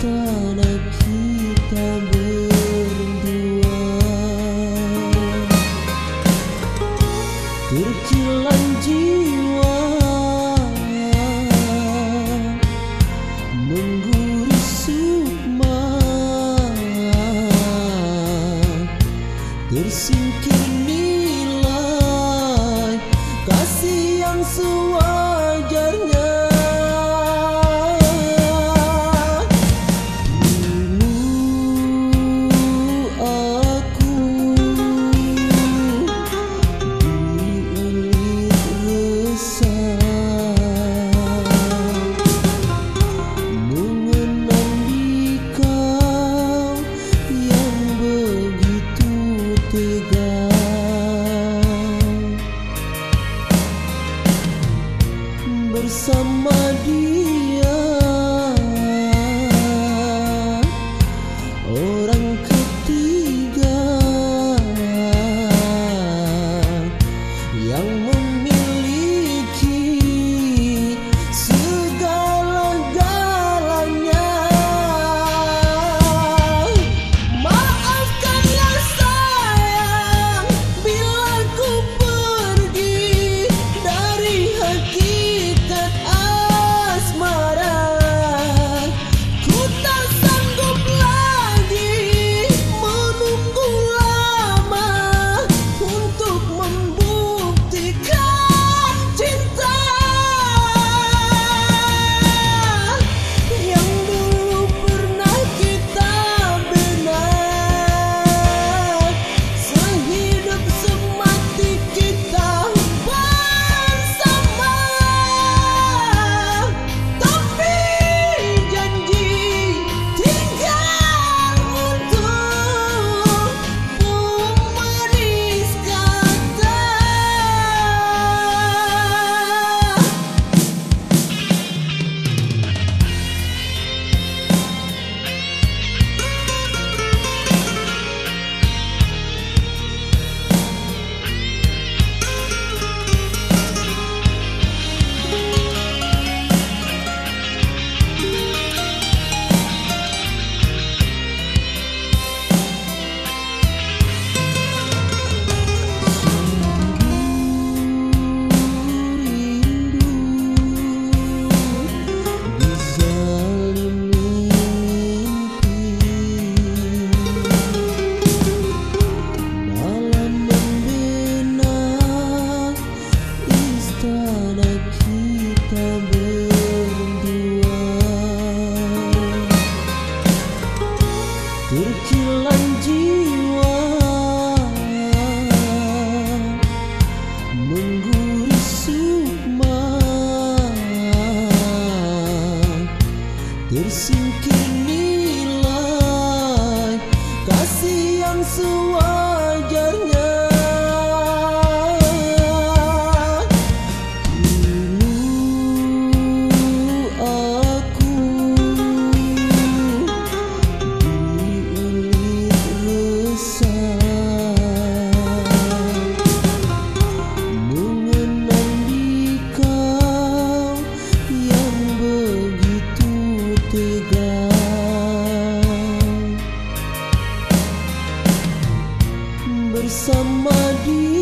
حتى bersama dia bersama dia.